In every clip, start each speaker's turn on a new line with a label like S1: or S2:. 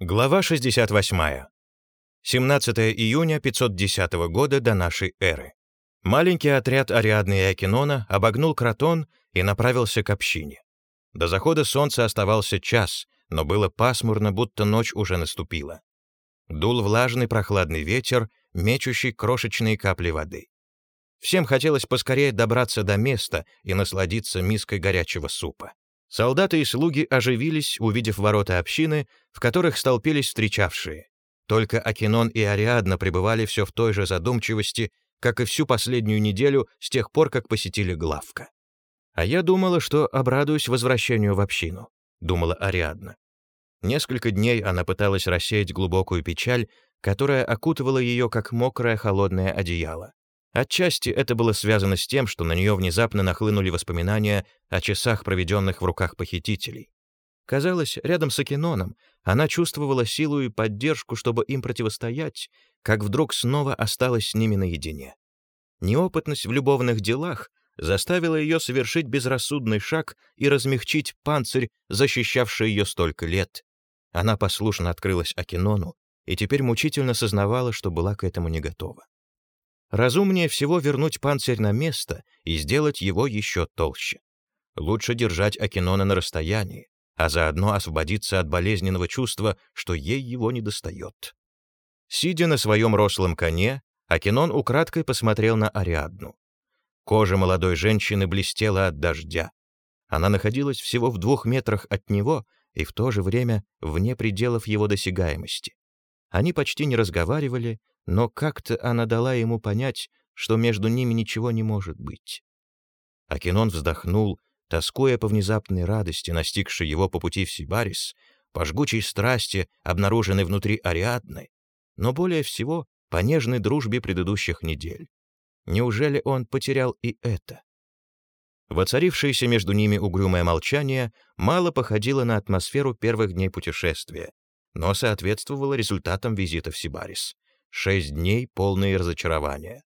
S1: Глава 68. 17 июня 510 года до нашей эры. Маленький отряд Ариадны и Акинона обогнул Кротон и направился к общине. До захода солнца оставался час, но было пасмурно, будто ночь уже наступила. Дул влажный прохладный ветер, мечущий крошечные капли воды. Всем хотелось поскорее добраться до места и насладиться миской горячего супа. Солдаты и слуги оживились, увидев ворота общины, в которых столпились встречавшие. Только Акинон и Ариадна пребывали все в той же задумчивости, как и всю последнюю неделю с тех пор, как посетили главка. «А я думала, что обрадуюсь возвращению в общину», — думала Ариадна. Несколько дней она пыталась рассеять глубокую печаль, которая окутывала ее, как мокрое холодное одеяло. Отчасти это было связано с тем, что на нее внезапно нахлынули воспоминания о часах, проведенных в руках похитителей. Казалось, рядом с Акиноном она чувствовала силу и поддержку, чтобы им противостоять, как вдруг снова осталась с ними наедине. Неопытность в любовных делах заставила ее совершить безрассудный шаг и размягчить панцирь, защищавший ее столько лет. Она послушно открылась Акинону и теперь мучительно сознавала, что была к этому не готова. Разумнее всего вернуть панцирь на место и сделать его еще толще. Лучше держать Акинона на расстоянии, а заодно освободиться от болезненного чувства, что ей его недостает. Сидя на своем рослом коне, Акинон украдкой посмотрел на Ариадну. Кожа молодой женщины блестела от дождя. Она находилась всего в двух метрах от него и в то же время вне пределов его досягаемости. Они почти не разговаривали, но как-то она дала ему понять, что между ними ничего не может быть. Акинон вздохнул, тоскуя по внезапной радости, настигшей его по пути в Сибарис, по жгучей страсти, обнаруженной внутри Ариадны, но более всего по нежной дружбе предыдущих недель. Неужели он потерял и это? Воцарившееся между ними угрюмое молчание мало походило на атмосферу первых дней путешествия, но соответствовало результатам визита в Сибарис. Шесть дней полные разочарования.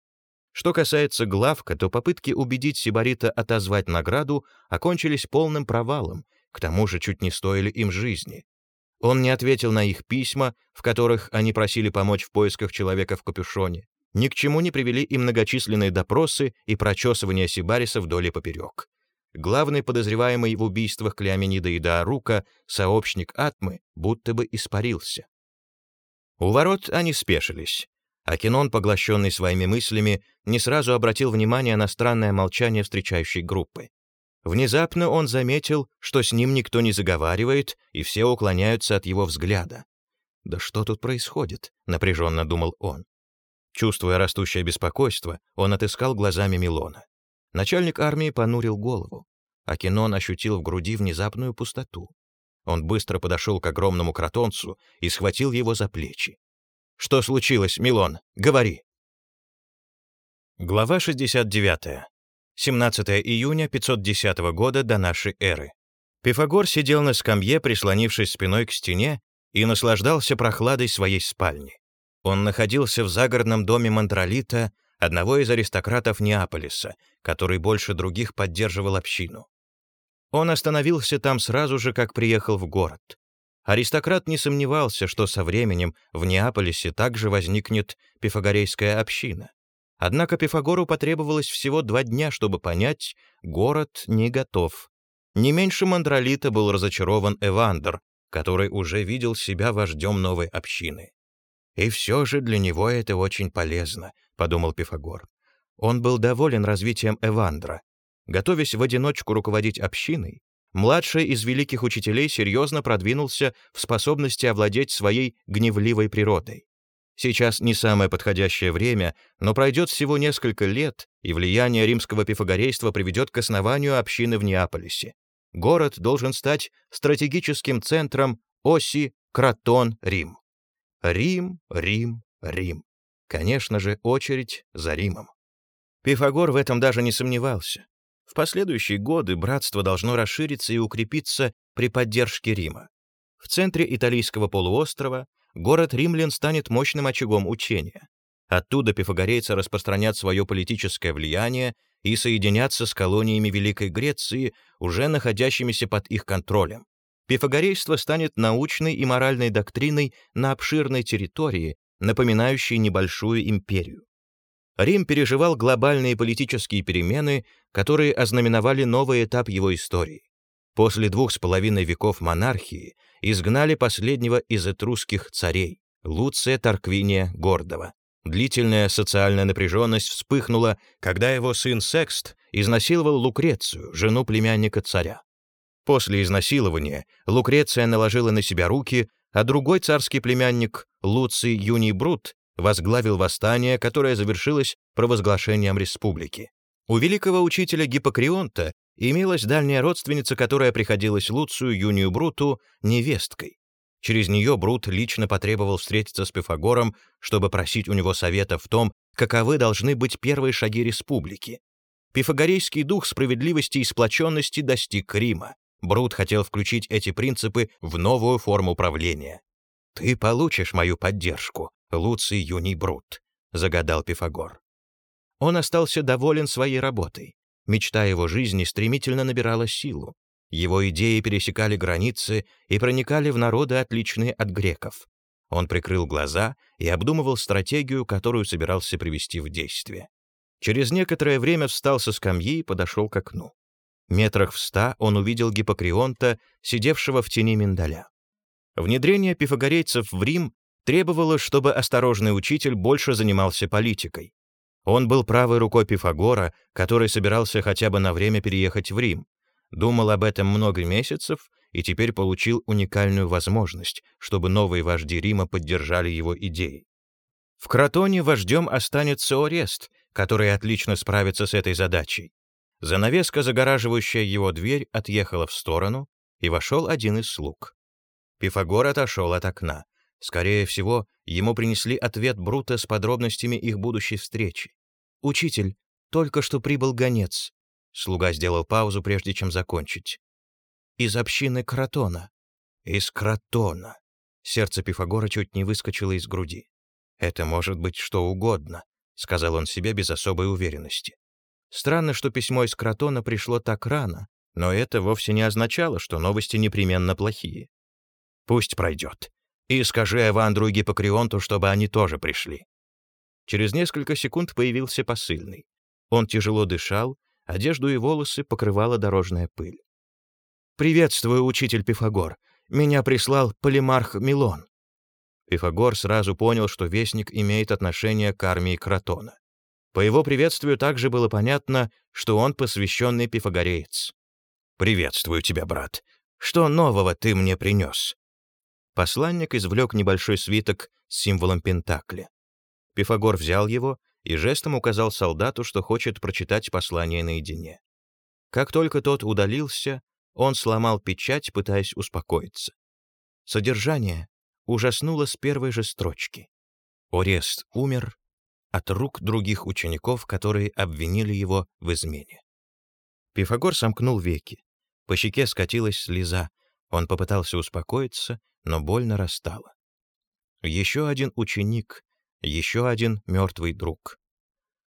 S1: Что касается главка, то попытки убедить Сибарита отозвать награду окончились полным провалом, к тому же чуть не стоили им жизни. Он не ответил на их письма, в которых они просили помочь в поисках человека в капюшоне. Ни к чему не привели и многочисленные допросы и прочесывания Сибариса вдоль и поперек. Главный подозреваемый в убийствах Клеоменида и Даарука, сообщник Атмы, будто бы испарился. У ворот они спешились. Акинон, поглощенный своими мыслями, не сразу обратил внимание на странное молчание встречающей группы. Внезапно он заметил, что с ним никто не заговаривает, и все уклоняются от его взгляда. «Да что тут происходит?» — напряженно думал он. Чувствуя растущее беспокойство, он отыскал глазами Милона. Начальник армии понурил голову. Акинон ощутил в груди внезапную пустоту. Он быстро подошел к огромному кротонцу и схватил его за плечи. «Что случилось, Милон? Говори!» Глава 69. 17 июня 510 года до нашей эры. Пифагор сидел на скамье, прислонившись спиной к стене, и наслаждался прохладой своей спальни. Он находился в загородном доме Мандролита, одного из аристократов Неаполиса, который больше других поддерживал общину. Он остановился там сразу же, как приехал в город. Аристократ не сомневался, что со временем в Неаполисе также возникнет пифагорейская община. Однако Пифагору потребовалось всего два дня, чтобы понять, город не готов. Не меньше мандролита был разочарован Эвандер, который уже видел себя вождем новой общины. «И все же для него это очень полезно», — подумал Пифагор. Он был доволен развитием Эвандра, Готовясь в одиночку руководить общиной, младший из великих учителей серьезно продвинулся в способности овладеть своей гневливой природой. Сейчас не самое подходящее время, но пройдет всего несколько лет, и влияние римского пифагорейства приведет к основанию общины в Неаполисе. Город должен стать стратегическим центром оси Кратон-Рим. Рим, Рим, Рим. Конечно же, очередь за Римом. Пифагор в этом даже не сомневался. В последующие годы братство должно расшириться и укрепиться при поддержке Рима. В центре Италийского полуострова город Римлян станет мощным очагом учения. Оттуда пифагорейцы распространят свое политическое влияние и соединятся с колониями Великой Греции, уже находящимися под их контролем. Пифагорейство станет научной и моральной доктриной на обширной территории, напоминающей небольшую империю. Рим переживал глобальные политические перемены, которые ознаменовали новый этап его истории. После двух с половиной веков монархии изгнали последнего из этрусских царей, Луция Тарквиния Гордова. Длительная социальная напряженность вспыхнула, когда его сын Секст изнасиловал Лукрецию, жену племянника царя. После изнасилования Лукреция наложила на себя руки, а другой царский племянник, Луций Юний Брут, возглавил восстание, которое завершилось провозглашением республики. У великого учителя Гиппокрионта имелась дальняя родственница, которая приходилась Луцию Юнию Бруту невесткой. Через нее Брут лично потребовал встретиться с Пифагором, чтобы просить у него совета в том, каковы должны быть первые шаги республики. Пифагорейский дух справедливости и сплоченности достиг Рима. Брут хотел включить эти принципы в новую форму правления. «Ты получишь мою поддержку, Луций Юний Брут», — загадал Пифагор. Он остался доволен своей работой. Мечта его жизни стремительно набирала силу. Его идеи пересекали границы и проникали в народы, отличные от греков. Он прикрыл глаза и обдумывал стратегию, которую собирался привести в действие. Через некоторое время встал со скамьи и подошел к окну. Метрах в ста он увидел Гиппокрионта, сидевшего в тени миндаля. Внедрение пифагорейцев в Рим требовало, чтобы осторожный учитель больше занимался политикой. Он был правой рукой Пифагора, который собирался хотя бы на время переехать в Рим. Думал об этом много месяцев и теперь получил уникальную возможность, чтобы новые вожди Рима поддержали его идеи. В Кротоне вождем останется Орест, который отлично справится с этой задачей. Занавеска, загораживающая его дверь, отъехала в сторону, и вошел один из слуг. Пифагор отошел от окна. Скорее всего, ему принесли ответ Брута с подробностями их будущей встречи. «Учитель, только что прибыл гонец». Слуга сделал паузу, прежде чем закончить. «Из общины Кротона». «Из Кротона». Сердце Пифагора чуть не выскочило из груди. «Это может быть что угодно», — сказал он себе без особой уверенности. Странно, что письмо из Кротона пришло так рано, но это вовсе не означало, что новости непременно плохие. «Пусть пройдет. И скажи Эвандру и Гиппокрионту, чтобы они тоже пришли». Через несколько секунд появился посыльный. Он тяжело дышал, одежду и волосы покрывала дорожная пыль. «Приветствую, учитель Пифагор. Меня прислал полимарх Милон». Пифагор сразу понял, что вестник имеет отношение к армии Кротона. По его приветствию также было понятно, что он посвященный пифагореец. «Приветствую тебя, брат. Что нового ты мне принес?» Посланник извлек небольшой свиток с символом Пентакли. Пифагор взял его и жестом указал солдату, что хочет прочитать послание наедине. Как только тот удалился, он сломал печать, пытаясь успокоиться. Содержание ужаснуло с первой же строчки. Орест умер, от рук других учеников, которые обвинили его в измене. Пифагор сомкнул веки. По щеке скатилась слеза. Он попытался успокоиться, но боль нарастала. Еще один ученик, еще один мертвый друг.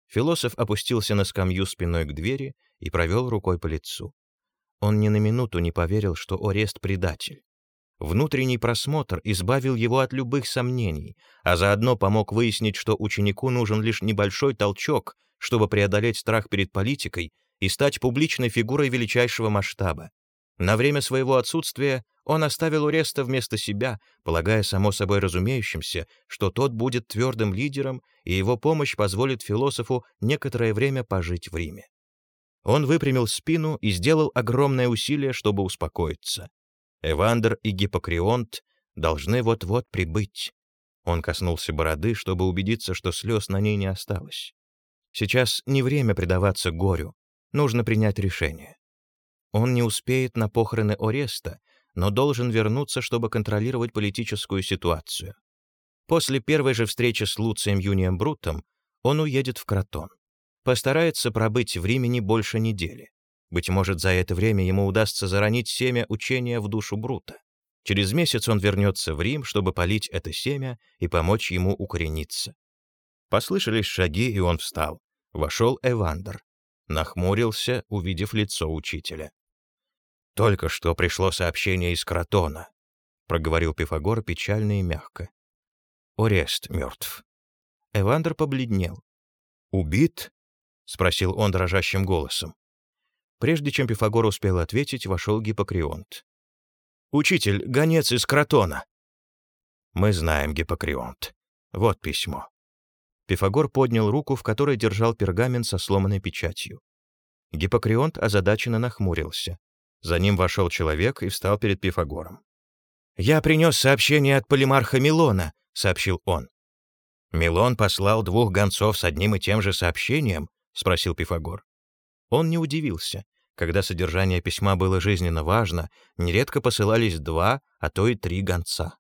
S1: Философ опустился на скамью спиной к двери и провел рукой по лицу. Он ни на минуту не поверил, что Орест — предатель. Внутренний просмотр избавил его от любых сомнений, а заодно помог выяснить, что ученику нужен лишь небольшой толчок, чтобы преодолеть страх перед политикой и стать публичной фигурой величайшего масштаба. На время своего отсутствия он оставил Уреста вместо себя, полагая само собой разумеющимся, что тот будет твердым лидером, и его помощь позволит философу некоторое время пожить в Риме. Он выпрямил спину и сделал огромное усилие, чтобы успокоиться. Эвандер и Гиппокрионт должны вот-вот прибыть. Он коснулся бороды, чтобы убедиться, что слез на ней не осталось. Сейчас не время предаваться горю, нужно принять решение. Он не успеет на похороны Ореста, но должен вернуться, чтобы контролировать политическую ситуацию. После первой же встречи с Луцием Юнием Брутом он уедет в Кротон. Постарается пробыть в Риме не больше недели. Быть может, за это время ему удастся заронить семя учения в душу Брута. Через месяц он вернется в Рим, чтобы полить это семя и помочь ему укорениться. Послышались шаги, и он встал. Вошел Эвандер. Нахмурился, увидев лицо учителя. Только что пришло сообщение из Кротона, проговорил Пифагор печально и мягко. Орест мертв. Эвандер побледнел. «Убит?» — спросил он дрожащим голосом. Прежде чем Пифагор успел ответить, вошел Гиппокрионт. «Учитель, гонец из Кротона!» «Мы знаем, Гиппокрионт. Вот письмо». Пифагор поднял руку, в которой держал пергамент со сломанной печатью. Гиппокрионт озадаченно нахмурился. За ним вошел человек и встал перед Пифагором. «Я принес сообщение от полимарха Милона», — сообщил он. «Милон послал двух гонцов с одним и тем же сообщением?» — спросил Пифагор. Он не удивился. Когда содержание письма было жизненно важно, нередко посылались два, а то и три гонца.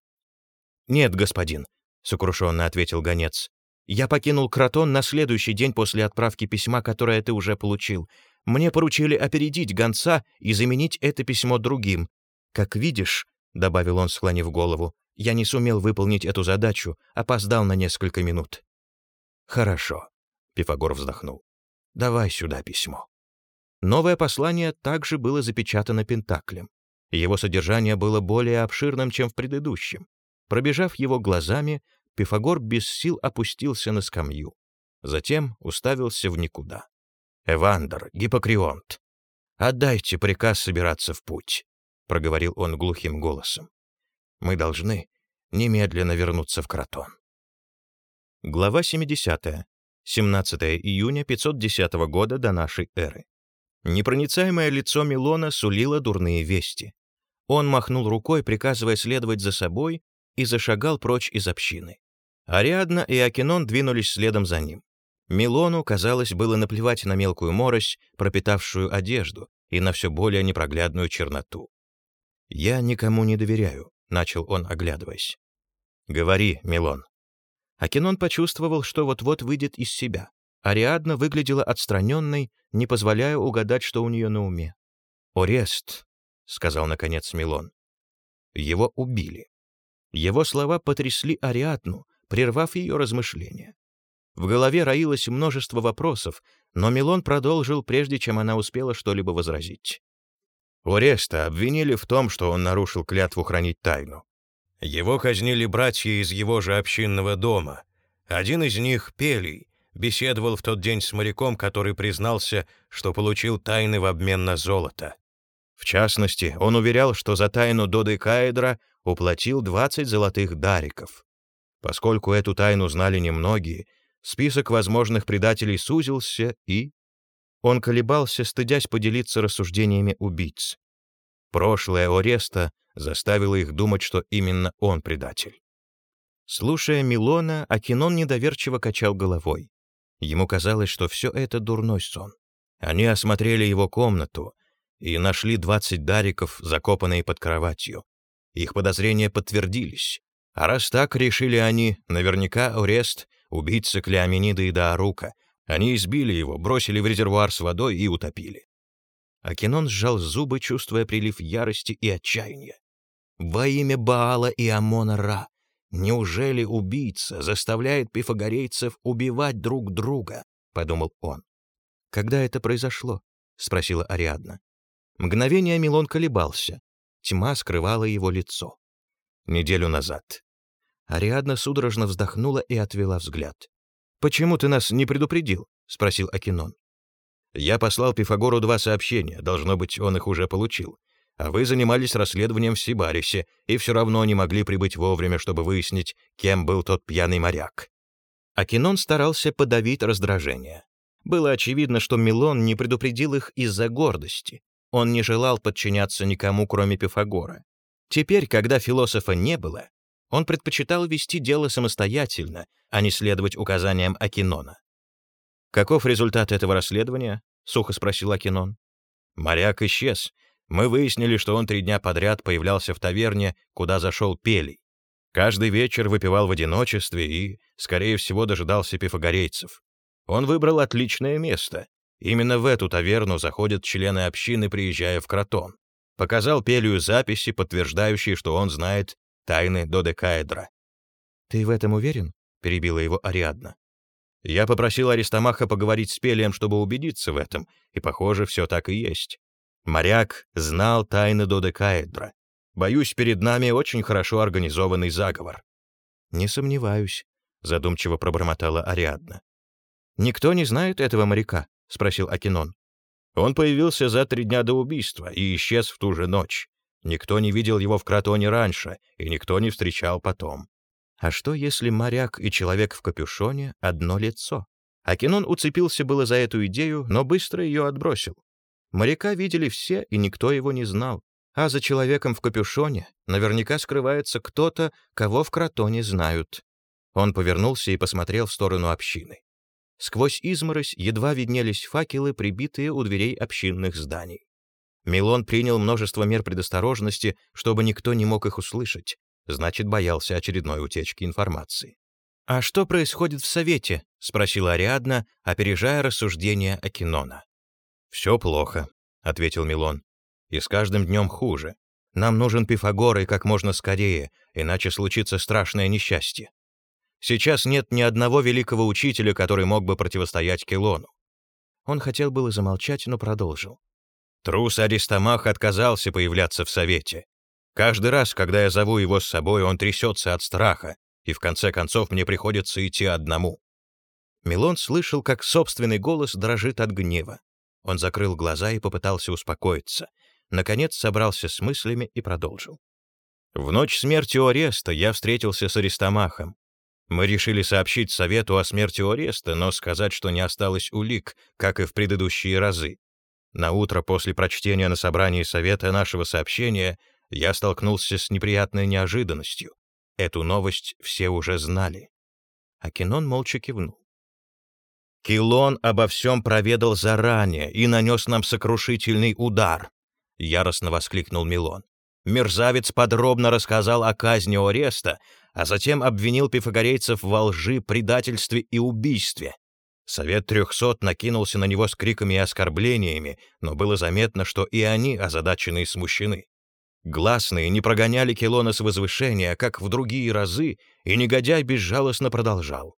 S1: «Нет, господин», — сокрушенно ответил гонец. «Я покинул Кротон на следующий день после отправки письма, которое ты уже получил. Мне поручили опередить гонца и заменить это письмо другим. Как видишь, — добавил он, склонив голову, — я не сумел выполнить эту задачу, опоздал на несколько минут». «Хорошо», — Пифагор вздохнул. «Давай сюда письмо». Новое послание также было запечатано Пентаклем. Его содержание было более обширным, чем в предыдущем. Пробежав его глазами, Пифагор без сил опустился на скамью. Затем уставился в никуда. «Эвандер, Гиппокрионт, отдайте приказ собираться в путь», — проговорил он глухим голосом. «Мы должны немедленно вернуться в Кротон». Глава 70. 17 июня 510 года до нашей эры. Непроницаемое лицо Милона сулило дурные вести. Он махнул рукой, приказывая следовать за собой, и зашагал прочь из общины. Ариадна и Акинон двинулись следом за ним. Милону, казалось, было наплевать на мелкую морось, пропитавшую одежду, и на все более непроглядную черноту. «Я никому не доверяю», — начал он, оглядываясь. «Говори, Милон». Акинон почувствовал, что вот-вот выйдет из себя. Ариадна выглядела отстраненной, не позволяя угадать, что у нее на уме. «Орест», — сказал наконец Милон. Его убили. Его слова потрясли Ариадну, прервав ее размышления. В голове роилось множество вопросов, но Милон продолжил, прежде чем она успела что-либо возразить. Ореста обвинили в том, что он нарушил клятву хранить тайну. Его казнили братья из его же общинного дома. Один из них, Пелий, беседовал в тот день с моряком, который признался, что получил тайны в обмен на золото. В частности, он уверял, что за тайну Додекаэдра уплатил 20 золотых дариков. Поскольку эту тайну знали немногие, список возможных предателей сузился и... Он колебался, стыдясь поделиться рассуждениями убийц. Прошлое Ореста заставило их думать, что именно он предатель. Слушая Милона, Акинон недоверчиво качал головой. Ему казалось, что все это дурной сон. Они осмотрели его комнату и нашли 20 дариков, закопанные под кроватью. Их подозрения подтвердились. А раз так, решили они, наверняка Орест — убийца Клеоменида и Даарука. Они избили его, бросили в резервуар с водой и утопили. Акинон сжал зубы, чувствуя прилив ярости и отчаяния. «Во имя Баала и Амона Ра! Неужели убийца заставляет пифагорейцев убивать друг друга?» — подумал он. «Когда это произошло?» — спросила Ариадна. Мгновение Милон колебался. Тьма скрывала его лицо. Неделю назад. Ариадна судорожно вздохнула и отвела взгляд. «Почему ты нас не предупредил?» — спросил Акинон. «Я послал Пифагору два сообщения, должно быть, он их уже получил а вы занимались расследованием в Сибарисе и все равно не могли прибыть вовремя, чтобы выяснить, кем был тот пьяный моряк». Акинон старался подавить раздражение. Было очевидно, что Милон не предупредил их из-за гордости. Он не желал подчиняться никому, кроме Пифагора. Теперь, когда философа не было, он предпочитал вести дело самостоятельно, а не следовать указаниям Акинона. «Каков результат этого расследования?» — сухо спросил Акинон. «Моряк исчез, мы выяснили, что он три дня подряд появлялся в таверне, куда зашел Пелий. Каждый вечер выпивал в одиночестве и, скорее всего, дожидался пифагорейцев. Он выбрал отличное место. Именно в эту таверну заходят члены общины, приезжая в Кротон. Показал Пелию записи, подтверждающие, что он знает тайны Додекаэдра. «Ты в этом уверен?» — перебила его Ариадна. Я попросил Аристомаха поговорить с Пелием, чтобы убедиться в этом, и, похоже, все так и есть. Моряк знал тайны Додекаэдра. Боюсь, перед нами очень хорошо организованный заговор.
S2: «Не сомневаюсь», — задумчиво пробормотала Ариадна. «Никто не знает этого моряка?» — спросил Акинон.
S1: Он появился за три дня до убийства и исчез в ту же ночь. Никто не видел его в Кротоне раньше, и никто не встречал потом.
S2: А что, если моряк и человек в капюшоне — одно лицо? Акинон уцепился было за эту идею, но быстро ее отбросил. Моряка видели все, и никто его не знал. А за человеком в капюшоне наверняка скрывается кто-то, кого в Кротоне знают. Он повернулся и посмотрел в сторону общины. Сквозь изморозь едва виднелись факелы, прибитые у дверей общинных зданий. Милон принял множество мер предосторожности, чтобы никто не мог их услышать, значит, боялся очередной утечки информации. «А что происходит в Совете?» — спросила Ариадна, опережая рассуждения Акинона.
S1: «Все плохо», — ответил Милон. «И с каждым днем хуже. Нам нужен Пифагор и как можно скорее, иначе случится страшное несчастье. Сейчас нет ни одного великого учителя, который мог бы противостоять Келону.
S2: Он хотел было замолчать, но продолжил.
S1: Трус Аристомах отказался появляться в Совете. Каждый раз, когда я зову его с собой, он трясется от страха, и в конце концов мне приходится идти одному.
S2: Милон слышал, как собственный голос дрожит от гнева. Он закрыл глаза и попытался успокоиться. Наконец собрался с мыслями и продолжил.
S1: В ночь смерти Ореста я встретился с Аристомахом. Мы решили сообщить Совету о смерти Ореста, но сказать, что не осталось улик, как и в предыдущие разы. На утро после прочтения на собрании Совета нашего сообщения я столкнулся с неприятной неожиданностью. Эту новость все уже знали.
S2: Акинон молча кивнул.
S1: Килон обо всем проведал заранее и нанес нам сокрушительный удар, — яростно воскликнул Милон. Мерзавец подробно рассказал о казни Ореста, а затем обвинил пифагорейцев во лжи, предательстве и убийстве. Совет трехсот накинулся на него с криками и оскорблениями, но было заметно, что и они озадачены и смущены. Гласные не прогоняли Келона с возвышения, как в другие разы, и негодяй безжалостно продолжал.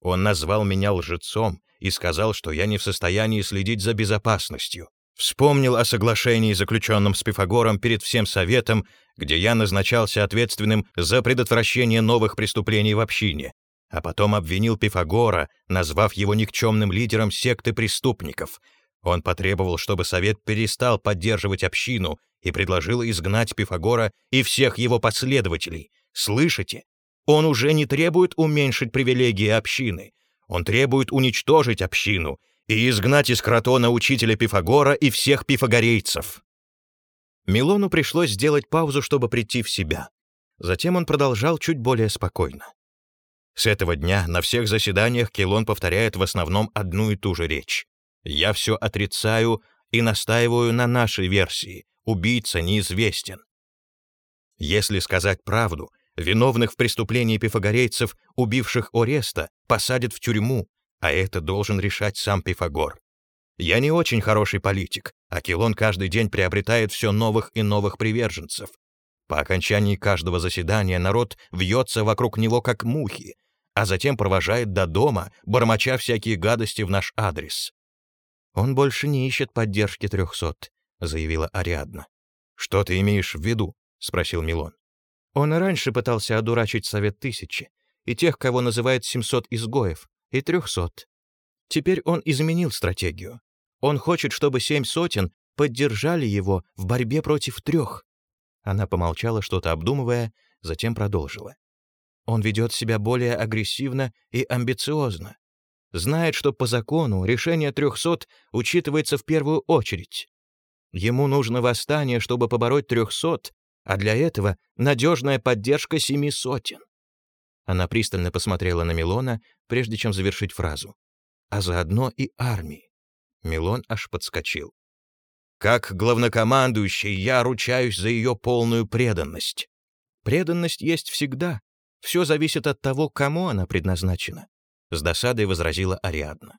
S1: Он назвал меня лжецом и сказал, что я не в состоянии следить за безопасностью. Вспомнил о соглашении, заключенном с Пифагором перед всем советом, где я назначался ответственным за предотвращение новых преступлений в общине, а потом обвинил Пифагора, назвав его никчемным лидером секты преступников. Он потребовал, чтобы совет перестал поддерживать общину и предложил изгнать Пифагора и всех его последователей. Слышите? Он уже не требует уменьшить привилегии общины. Он требует уничтожить общину и изгнать из Кротона учителя Пифагора и всех пифагорейцев. Милону пришлось сделать паузу, чтобы прийти в себя. Затем он продолжал чуть более спокойно. С этого дня на всех заседаниях Келон повторяет в основном одну и ту же речь. «Я все отрицаю и настаиваю на нашей версии. Убийца неизвестен». Если сказать правду, виновных в преступлении пифагорейцев, убивших Ореста, посадят в тюрьму, а это должен решать сам Пифагор. Я не очень хороший политик, а Килон каждый день приобретает все новых и новых приверженцев. По окончании каждого заседания народ вьется вокруг него как мухи, а затем провожает до дома, бормоча всякие гадости в наш адрес.
S2: «Он больше не ищет поддержки трехсот», — заявила Ариадна.
S1: «Что ты имеешь в виду?» — спросил Милон.
S2: «Он и раньше пытался одурачить Совет Тысячи, и тех, кого называют семьсот изгоев, и трехсот. Теперь он изменил стратегию. Он хочет, чтобы семь сотен поддержали его в борьбе против трех. Она помолчала, что-то обдумывая, затем продолжила. Он ведет себя более агрессивно и амбициозно. Знает, что по закону решение трехсот учитывается в первую очередь. Ему нужно восстание, чтобы побороть трехсот, а для этого надежная поддержка семи сотен. Она пристально посмотрела на Милона, прежде чем завершить фразу. А заодно и армии.
S1: Милон аж подскочил. Как главнокомандующий я ручаюсь за ее полную преданность.
S2: Преданность есть всегда. Все зависит от того, кому она предназначена. С досадой возразила Ариадна.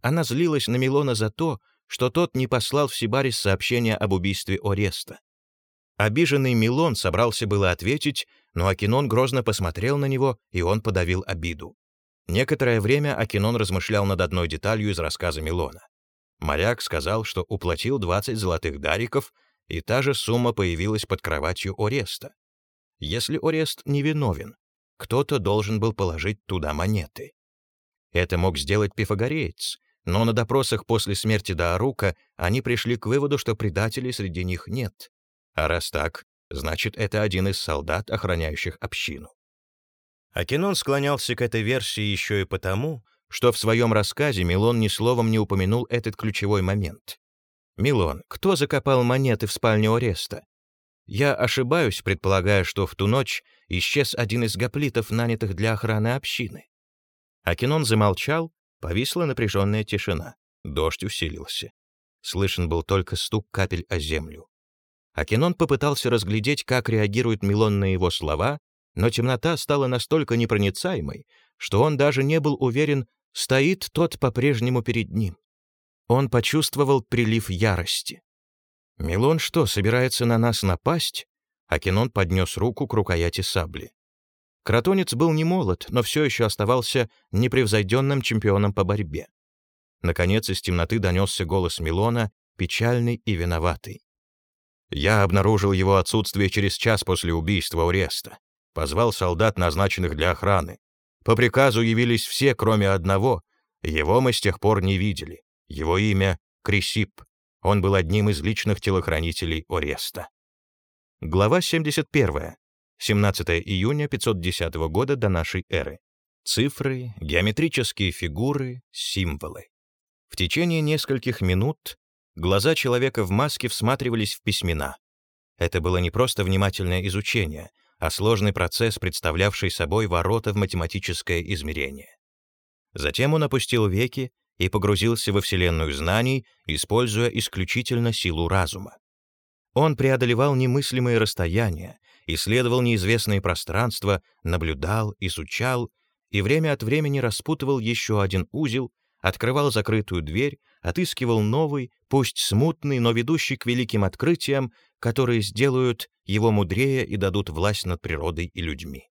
S2: Она злилась на Милона за то, что тот не послал в Сибарис сообщение об убийстве Ореста. Обиженный Милон собрался было ответить, но Акинон грозно посмотрел на него, и он подавил обиду. Некоторое время Акинон размышлял над одной деталью из рассказа Милона.
S1: Моряк сказал, что уплатил 20 золотых дариков, и та же сумма появилась под кроватью Ореста. Если Орест невиновен, кто-то должен был положить туда монеты. Это мог сделать пифагореец, но на допросах после смерти Даарука они пришли к выводу, что предателей среди них нет. А раз так, значит, это один из солдат, охраняющих общину. Акинон склонялся к этой версии еще и потому, что в своем рассказе Милон ни словом не упомянул этот ключевой момент. «Милон, кто закопал монеты в спальне Ореста? Я ошибаюсь, предполагая, что в ту ночь исчез один из гоплитов, нанятых для охраны общины». Акинон замолчал, повисла напряженная тишина. Дождь усилился. Слышен был только стук капель о землю. Акинон попытался разглядеть, как реагирует Милон на его слова, но темнота стала настолько непроницаемой, что он даже не был уверен, стоит тот по-прежнему перед ним. Он почувствовал прилив ярости. «Милон что, собирается на нас напасть?» Акинон поднес руку к рукояти сабли. Кротонец был не молод, но все еще оставался непревзойденным чемпионом по борьбе. Наконец из темноты донесся голос Милона, печальный и виноватый. «Я обнаружил его отсутствие через час после убийства Уреста. Позвал солдат, назначенных для охраны. По приказу явились все, кроме одного. Его мы с тех пор не видели. Его имя — Крисип. Он был одним из личных телохранителей Ореста. Глава 71. 17 июня 510 года до нашей эры. Цифры, геометрические фигуры, символы. В течение нескольких минут глаза человека в маске всматривались в письмена. Это было не просто внимательное изучение, а сложный процесс, представлявший собой ворота в математическое измерение. Затем он опустил веки и погрузился во вселенную знаний, используя исключительно силу разума. Он преодолевал немыслимые расстояния, исследовал неизвестные пространства, наблюдал, изучал и время от времени распутывал еще один узел, открывал закрытую дверь, отыскивал новый, пусть смутный, но ведущий к великим открытиям, которые сделают его мудрее и дадут власть над природой и людьми.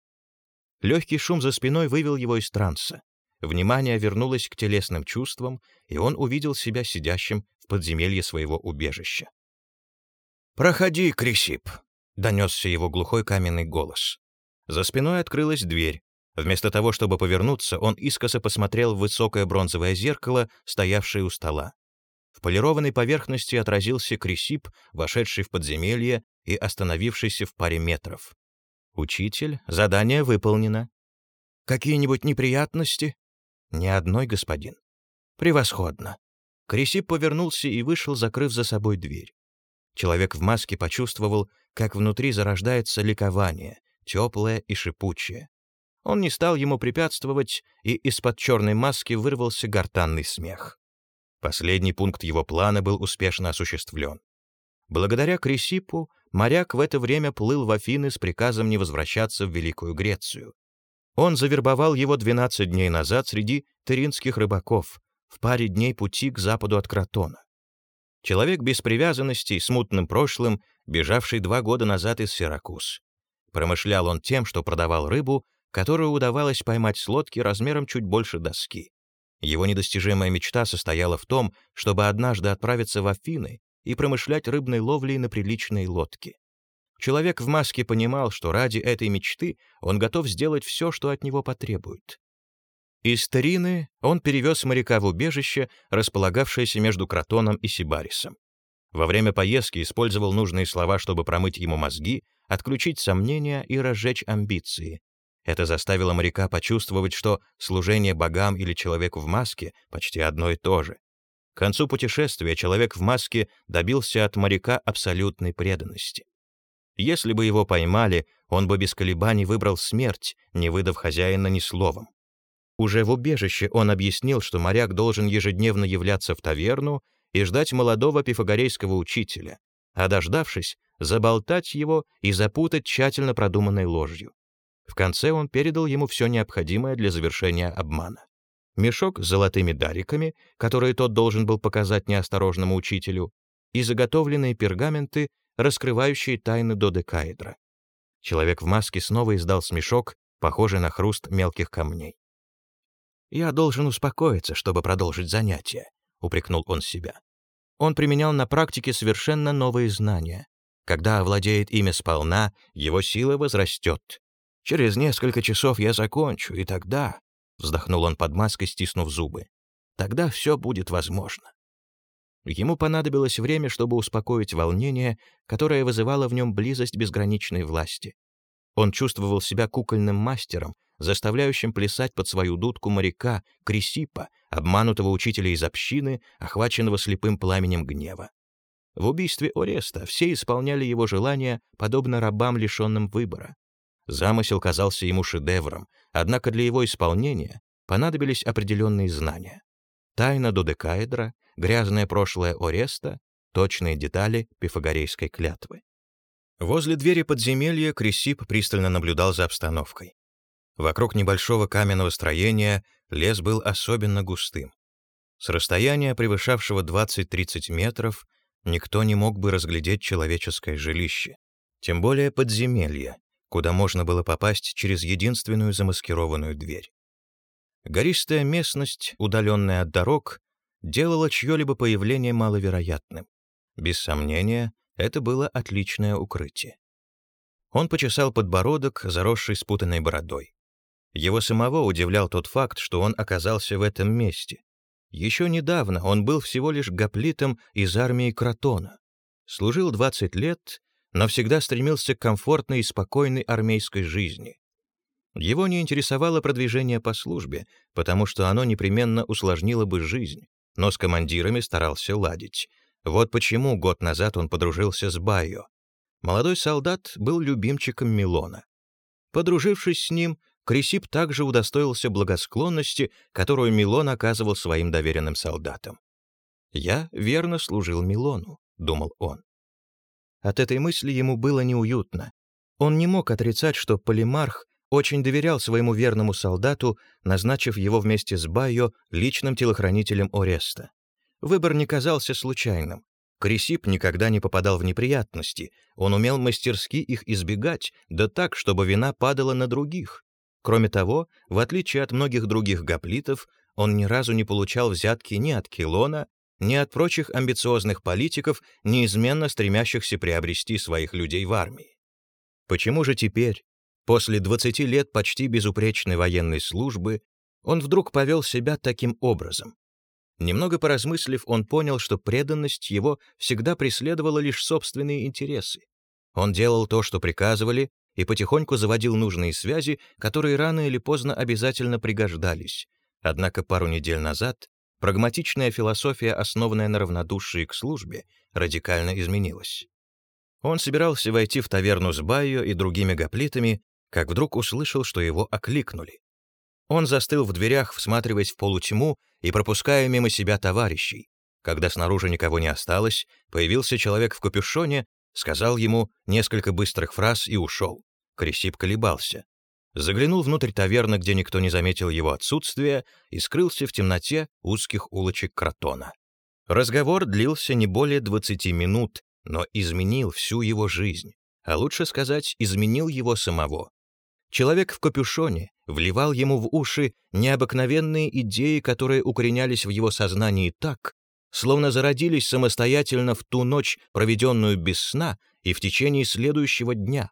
S1: Легкий шум за спиной вывел его из транса. Внимание вернулось к телесным чувствам, и он увидел себя сидящим в подземелье своего убежища. «Проходи, Крисип!» — донесся его глухой каменный голос. За спиной открылась дверь. Вместо того, чтобы повернуться, он искоса посмотрел в высокое бронзовое зеркало, стоявшее у стола. В полированной поверхности отразился Крисип, вошедший в подземелье и остановившийся в паре метров. «Учитель, задание выполнено». «Какие-нибудь неприятности?» «Ни одной, господин». «Превосходно». Крисип повернулся и вышел, закрыв за собой дверь. Человек в маске почувствовал, как внутри зарождается ликование, теплое и шипучее. Он не стал ему препятствовать, и из-под черной маски вырвался гортанный смех. Последний пункт его плана был успешно осуществлен. Благодаря Крисипу моряк в это время плыл в Афины с приказом не возвращаться в Великую Грецию. Он завербовал его 12 дней назад среди теринских рыбаков, в паре дней пути к западу от Кротона. Человек без привязанностей, смутным прошлым, бежавший два года назад из Сиракуз. Промышлял он тем, что продавал рыбу, которую удавалось поймать с лодки размером чуть больше доски. Его недостижимая мечта состояла в том, чтобы однажды отправиться в Афины и промышлять рыбной ловлей на приличной лодке. Человек в маске понимал, что ради этой мечты он готов сделать все, что от него потребуют. Из Тарины он перевез моряка в убежище, располагавшееся между Кротоном и Сибарисом. Во время поездки использовал нужные слова, чтобы промыть ему мозги, отключить сомнения и разжечь амбиции. Это заставило моряка почувствовать, что служение богам или человеку в маске почти одно и то же. К концу путешествия человек в маске добился от моряка абсолютной преданности. Если бы его поймали, он бы без колебаний выбрал смерть, не выдав хозяина ни словом. Уже в убежище он объяснил, что моряк должен ежедневно являться в таверну и ждать молодого пифагорейского учителя, а дождавшись, заболтать его и запутать тщательно продуманной ложью. В конце он передал ему все необходимое для завершения обмана мешок с золотыми дариками, которые тот должен был показать неосторожному учителю, и заготовленные пергаменты, раскрывающие тайны додекаэдра. Человек в маске снова издал смешок, похожий на хруст мелких камней. «Я должен успокоиться, чтобы продолжить занятие.
S2: — упрекнул он себя. Он применял на практике совершенно новые знания. Когда овладеет ими сполна, его сила возрастет. Через несколько часов я закончу, и тогда...» — вздохнул он под маской, стиснув зубы. «Тогда все будет возможно». Ему понадобилось время, чтобы успокоить волнение, которое вызывало в нем близость безграничной власти. Он чувствовал себя кукольным мастером, заставляющим плясать под свою дудку моряка, Крисипа, обманутого учителя из общины, охваченного слепым пламенем гнева. В убийстве Ореста все исполняли его желания, подобно рабам, лишенным выбора. Замысел казался ему шедевром, однако для его исполнения понадобились определенные знания. Тайна додекаэдра, грязное прошлое Ореста, точные детали пифагорейской клятвы. Возле двери подземелья Крисип пристально наблюдал за обстановкой. Вокруг небольшого каменного строения лес был особенно густым. С расстояния, превышавшего 20-30 метров, никто не мог бы разглядеть человеческое жилище, тем более подземелье, куда можно было попасть через единственную замаскированную дверь. Гористая местность, удаленная от дорог, делала чье-либо появление маловероятным. Без сомнения, это было отличное укрытие. Он почесал подбородок, заросший спутанной бородой. Его самого удивлял тот факт, что он оказался в этом месте. Еще недавно он был всего лишь гоплитом из армии Кротона. Служил 20 лет, но всегда стремился к комфортной и спокойной армейской жизни. Его не интересовало продвижение по службе, потому что оно непременно усложнило бы жизнь, но с командирами старался ладить. Вот почему год назад он подружился с Байо. Молодой солдат был любимчиком Милона. Подружившись с ним, Крисип также удостоился благосклонности, которую Милон оказывал своим доверенным солдатам. «Я верно служил Милону», — думал он. От этой мысли ему было неуютно. Он не мог отрицать, что Полимарх очень доверял своему верному солдату, назначив его вместе с Байо личным телохранителем Ореста. Выбор не казался случайным. Крисип никогда не попадал в неприятности, он умел мастерски их избегать, да так, чтобы вина падала на других. Кроме того, в отличие от многих других гоплитов, он ни разу не получал взятки ни от Килона, ни от прочих амбициозных политиков, неизменно стремящихся приобрести своих людей в армии. Почему же теперь, после 20 лет почти безупречной военной службы, он вдруг повел себя таким образом? Немного поразмыслив, он понял, что преданность его всегда преследовала лишь собственные интересы. Он делал то, что приказывали, и потихоньку заводил нужные связи, которые рано или поздно обязательно пригождались. Однако пару недель назад прагматичная философия, основанная на равнодушии к службе, радикально изменилась. Он собирался войти в таверну с Байо и другими гоплитами, как вдруг услышал, что его окликнули. Он застыл в дверях, всматриваясь в полутьму и пропуская мимо себя товарищей. Когда снаружи никого не осталось, появился человек в капюшоне, сказал ему несколько быстрых фраз и ушел. Крисип колебался. Заглянул внутрь таверны, где никто не заметил его отсутствия, и скрылся в темноте узких улочек Кротона. Разговор длился не более 20 минут, но изменил всю его жизнь, а лучше сказать, изменил его самого. Человек в капюшоне вливал ему в уши необыкновенные идеи, которые укоренялись в его сознании так, словно зародились самостоятельно в ту ночь, проведенную без сна, и в течение следующего дня.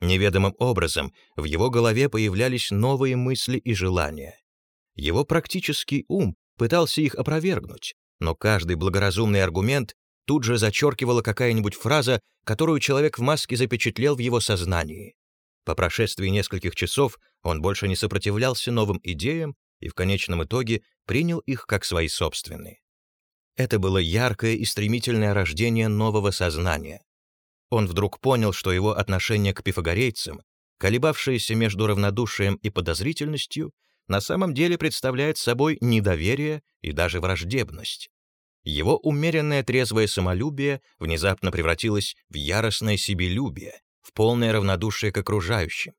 S2: Неведомым образом в его голове появлялись новые мысли и желания. Его практический ум пытался их опровергнуть, но каждый благоразумный аргумент тут же зачеркивала какая-нибудь фраза, которую человек в маске запечатлел в его сознании. По прошествии нескольких часов он больше не сопротивлялся новым идеям и в конечном итоге принял их как свои собственные. Это было яркое и стремительное рождение нового сознания, он вдруг понял, что его отношение к пифагорейцам, колебавшееся между равнодушием и подозрительностью, на самом деле представляет собой недоверие и даже враждебность. Его умеренное трезвое самолюбие внезапно превратилось в яростное себелюбие, в полное равнодушие к окружающим.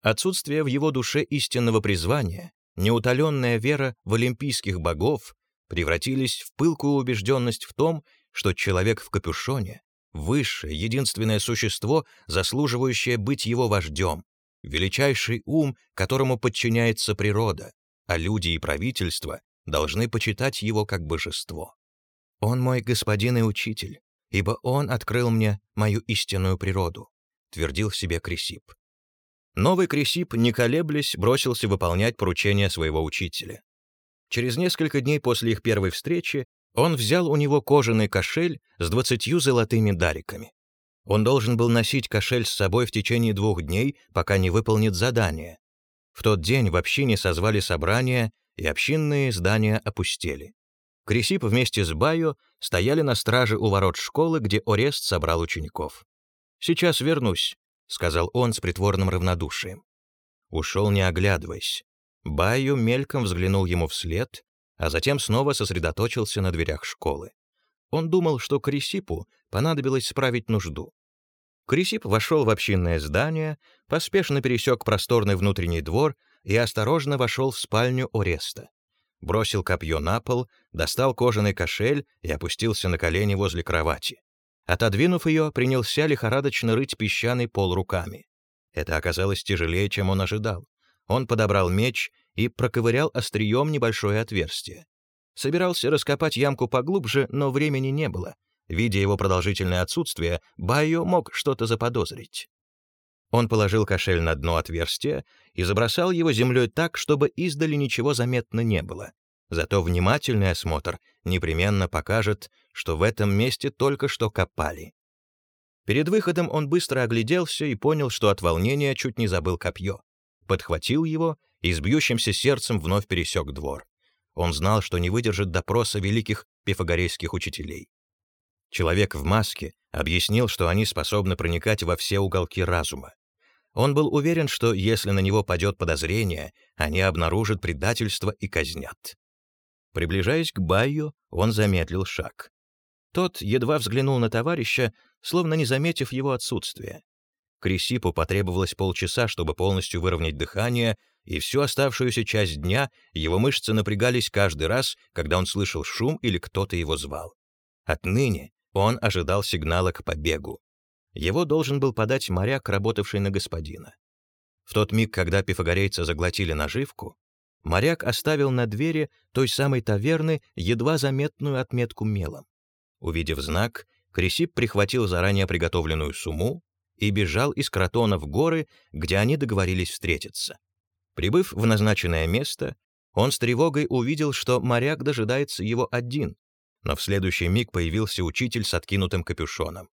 S2: Отсутствие в его душе истинного призвания, неутоленная вера в олимпийских богов превратились в пылкую убежденность в том, что человек в капюшоне высшее, единственное существо, заслуживающее быть его вождем, величайший ум, которому подчиняется природа, а люди и правительство должны почитать его как божество. Он мой господин и учитель, ибо он открыл мне мою истинную природу, твердил себе Крисип. Новый Крисип, не колеблясь, бросился выполнять поручения своего учителя. Через несколько дней после их первой встречи он взял у него кожаный кошель с двадцатью золотыми дариками. Он должен был носить кошель с собой в течение двух дней, пока не выполнит задание. В тот день в общине созвали собрание, и общинные здания опустели. Крисип вместе с Байо стояли на страже у ворот школы, где Орест собрал учеников. «Сейчас вернусь», — сказал он с притворным равнодушием. Ушел, не оглядываясь. Байо мельком взглянул ему вслед, а затем снова сосредоточился на дверях школы. Он думал, что Крисипу понадобилось справить нужду. Крисип вошел в общинное здание, поспешно пересек просторный внутренний двор и осторожно вошел в спальню Ореста. Бросил копье на пол, достал кожаный кошель и опустился на колени возле кровати. Отодвинув ее, принялся лихорадочно рыть песчаный пол руками. Это оказалось тяжелее, чем он ожидал. Он подобрал меч и проковырял острием небольшое отверстие. Собирался раскопать ямку поглубже, но времени не было. Видя его продолжительное отсутствие, Байо мог что-то заподозрить. Он положил кошель на дно отверстия и забросал его землей так, чтобы издали ничего заметно не было. Зато внимательный осмотр непременно покажет, что в этом месте только что копали. Перед выходом он быстро огляделся и понял, что от волнения чуть не забыл копье. Подхватил его и с бьющимся сердцем вновь пересек двор. Он знал, что не выдержит допроса великих пифагорейских учителей. Человек в маске объяснил, что они способны проникать во все уголки разума. Он был уверен, что если на него падет подозрение, они обнаружат предательство и казнят. Приближаясь к Байю, он замедлил шаг. Тот едва взглянул на товарища, словно не заметив его отсутствия. Крисипу потребовалось полчаса, чтобы полностью выровнять дыхание, и всю оставшуюся часть дня его мышцы напрягались каждый раз, когда он слышал шум или кто-то его звал. Отныне он ожидал сигнала к побегу. Его должен был подать моряк, работавший на господина. В тот миг, когда пифагорейца заглотили наживку, моряк оставил на двери той самой таверны едва заметную отметку мелом. Увидев знак, Крисип прихватил заранее приготовленную сумму и бежал из Кротона в горы, где они договорились встретиться. Прибыв в назначенное место, он с тревогой увидел, что моряк дожидается его один, но в следующий миг появился учитель с откинутым капюшоном.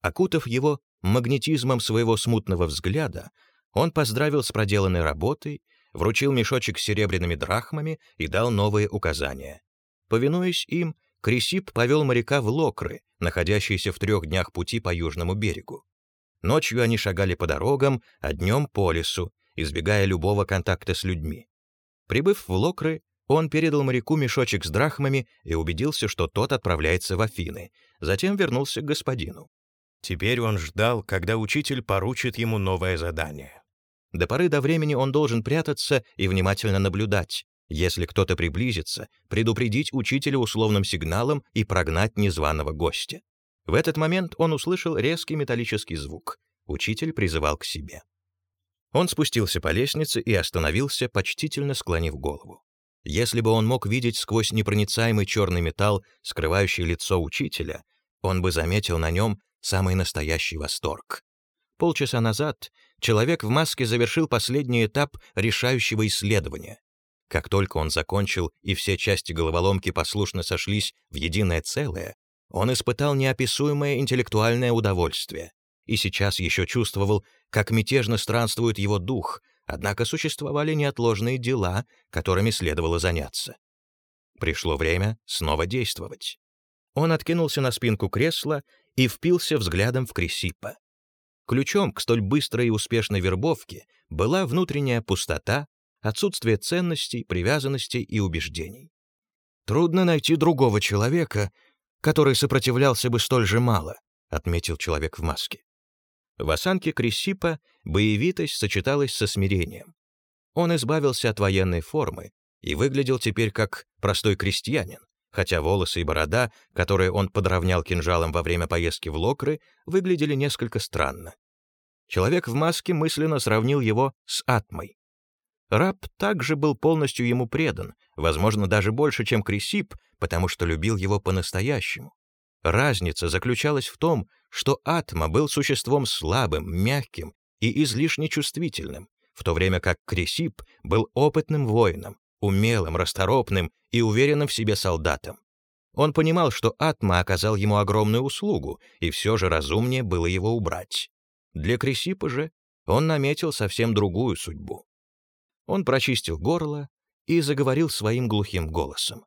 S2: Окутав его магнетизмом своего смутного взгляда, он поздравил с проделанной работой, вручил мешочек с серебряными драхмами и дал новые указания. Повинуясь им, Крисип повел моряка в Локры, находящиеся в трех днях пути по южному берегу. Ночью они шагали по дорогам, а днем по лесу, избегая любого контакта с людьми. Прибыв в Локры, он передал моряку мешочек с драхмами и убедился, что тот отправляется в Афины, затем вернулся к господину. Теперь он ждал, когда учитель поручит ему новое задание. До поры до времени он должен прятаться и внимательно наблюдать. Если кто-то приблизится, предупредить учителя условным сигналом и прогнать незваного гостя. В этот момент он услышал резкий металлический звук. Учитель призывал к себе. Он спустился по лестнице и остановился, почтительно склонив голову. Если бы он мог видеть сквозь непроницаемый черный металл, скрывающий лицо учителя, он бы заметил на нем самый настоящий восторг. Полчаса назад человек в маске завершил последний этап решающего исследования. Как только он закончил и все части головоломки послушно сошлись в единое целое, он испытал неописуемое интеллектуальное удовольствие и сейчас еще чувствовал, как мятежно странствует его дух, однако существовали неотложные дела, которыми следовало заняться. Пришло время снова действовать. Он откинулся на спинку кресла и впился взглядом в Крисипа. Ключом к столь быстрой и успешной вербовке была внутренняя пустота, отсутствие ценностей, привязанностей и убеждений. «Трудно найти другого человека, который сопротивлялся бы столь же мало», отметил человек в маске. В осанке Крисипа боевитость сочеталась со смирением. Он избавился от военной формы и выглядел теперь как простой крестьянин, хотя волосы и борода, которые он подровнял кинжалом во время поездки в Локры, выглядели несколько странно. Человек в маске мысленно сравнил его с Атмой. Раб также был полностью ему предан, возможно, даже больше, чем Крисип, потому что любил его по-настоящему. Разница заключалась в том, что Атма был существом слабым, мягким и излишне чувствительным, в то время как Крисип был опытным воином, умелым, расторопным и уверенным в себе солдатом. Он понимал, что Атма оказал ему огромную услугу, и все же разумнее было его убрать. Для Крисипа же он наметил совсем другую судьбу. Он прочистил горло и заговорил своим глухим голосом.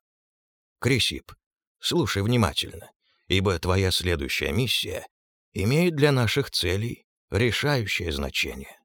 S2: «Крисип, слушай внимательно, ибо твоя следующая миссия имеет для наших целей решающее значение.